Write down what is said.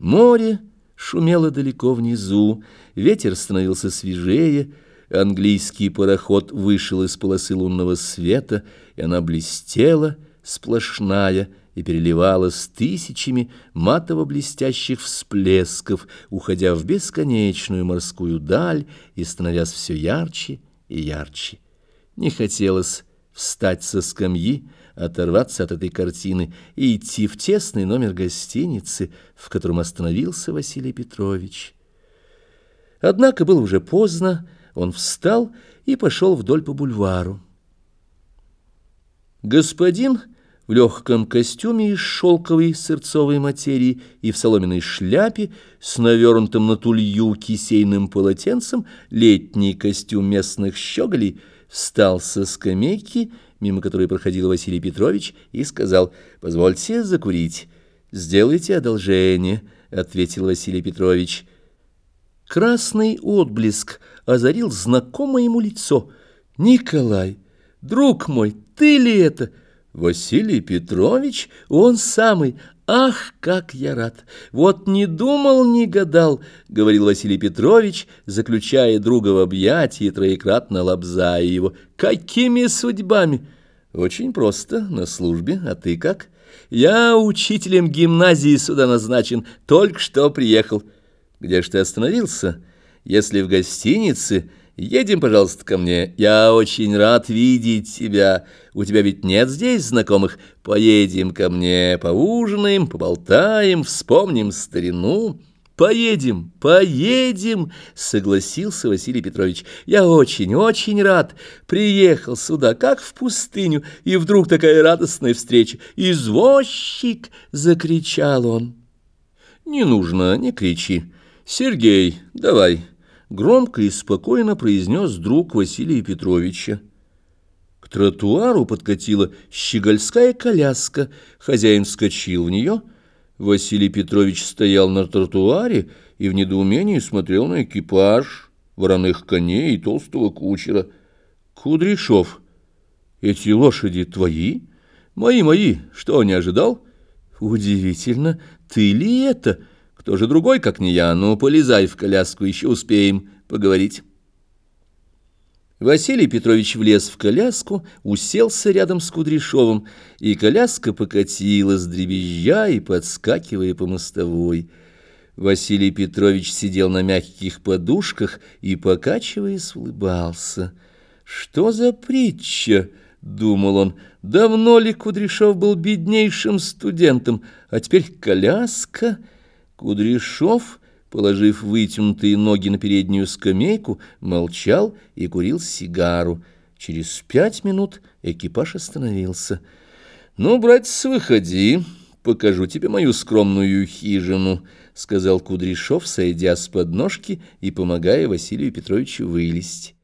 Море шумело далеко внизу, ветер становился свежее, английский пароход вышел из полосы лунного света, и она блестела, сплошная, и переливалась тысячами матово-блестящих всплесков, уходя в бесконечную морскую даль и становясь все ярче и ярче. Не хотелось встать со скамьи, оторваться от этой картины и идти в тесный номер гостиницы, в котором остановился Василий Петрович. Однако было уже поздно, он встал и пошел вдоль по бульвару. Господин в легком костюме из шелковой сырцовой материи и в соломенной шляпе с навернутым на тулью кисейным полотенцем летний костюм местных щеголей встал со скамейки мимо которой проходил Василий Петрович, и сказал, «Позвольте закурить». «Сделайте одолжение», — ответил Василий Петрович. Красный отблеск озарил знакомое ему лицо. «Николай, друг мой, ты ли это?» «Василий Петрович, он самый, «Ах, как я рад! Вот не думал, не гадал», — говорил Василий Петрович, заключая друга в объятия и троекратно лобзая его. «Какими судьбами?» «Очень просто, на службе. А ты как?» «Я учителем гимназии сюда назначен, только что приехал». «Где ж ты остановился?» «Если в гостинице...» Едем, пожалуйста, ко мне. Я очень рад видеть тебя. У тебя ведь нет здесь знакомых. Поедем ко мне, поужинаем, поболтаем, вспомним старину. Поедем, поедем, согласился Василий Петрович. Я очень, очень рад. Приехал сюда, как в пустыню, и вдруг такая радостная встреча. Извозчик, закричал он. Не нужно, не кричи. Сергей, давай громко и спокойно произнес друг Василия Петровича. К тротуару подкатила щегольская коляска, хозяин вскочил в нее. Василий Петрович стоял на тротуаре и в недоумении смотрел на экипаж, вороных коней и толстого кучера. «Кудряшов, эти лошади твои?» «Мои, мои, что, не ожидал?» «Удивительно, ты ли это?» Кто же другой, как не я? Ну, полезай в коляску, еще успеем поговорить. Василий Петрович влез в коляску, уселся рядом с Кудряшовым, и коляска покатилась, дребезжа и подскакивая по мостовой. Василий Петрович сидел на мягких подушках и, покачиваясь, улыбался. «Что за притча?» — думал он. «Давно ли Кудряшов был беднейшим студентом, а теперь коляска...» Кудряшов, положив вытянутые ноги на переднюю скамейку, молчал и курил сигару. Через пять минут экипаж остановился. «Ну, братец, выходи, покажу тебе мою скромную хижину», — сказал Кудряшов, сойдя с подножки и помогая Василию Петровичу вылезть.